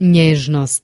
niežnost